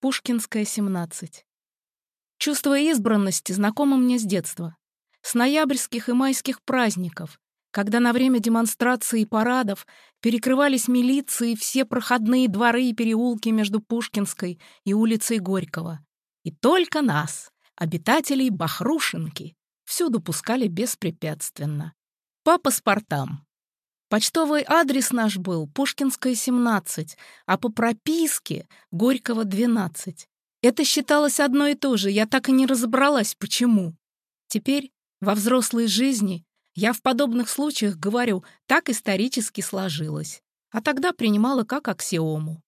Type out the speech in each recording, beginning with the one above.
Пушкинская, 17. Чувство избранности знакомо мне с детства. С ноябрьских и майских праздников, когда на время демонстраций и парадов перекрывались милиции все проходные дворы и переулки между Пушкинской и улицей Горького. И только нас, обитателей Бахрушинки, всюду пускали беспрепятственно. По паспортам. Почтовый адрес наш был Пушкинская, 17, а по прописке Горького, 12. Это считалось одно и то же, я так и не разобралась, почему. Теперь, во взрослой жизни, я в подобных случаях говорю, так исторически сложилось, а тогда принимала как аксиому.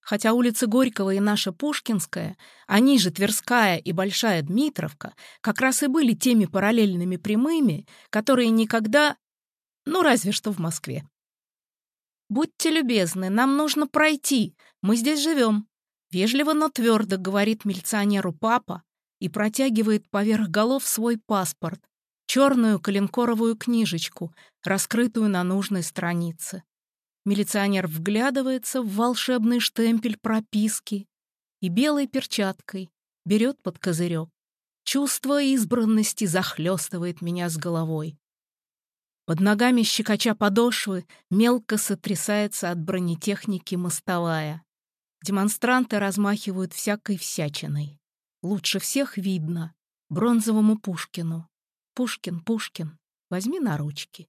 Хотя улица Горького и наша Пушкинская, они же Тверская и Большая Дмитровка, как раз и были теми параллельными прямыми, которые никогда ну, разве что в Москве. «Будьте любезны, нам нужно пройти, мы здесь живем», — вежливо, но твердо говорит милиционеру папа и протягивает поверх голов свой паспорт, черную коленкоровую книжечку, раскрытую на нужной странице. Милиционер вглядывается в волшебный штемпель прописки и белой перчаткой берет под козырек. Чувство избранности захлестывает меня с головой. Под ногами щекоча подошвы мелко сотрясается от бронетехники мостовая. Демонстранты размахивают всякой всячиной. Лучше всех видно бронзовому Пушкину. Пушкин, Пушкин, возьми на ручки.